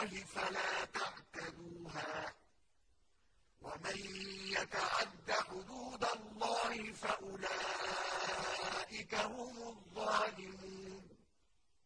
اللَّهِ فَلَا تَعْتَدُوهَا ۚ. وَمَن يَتَعَدَّ حُدُودَ اللَّهِ فَأُولَٰئِكَ هُمُ الظَّالِمُونَ.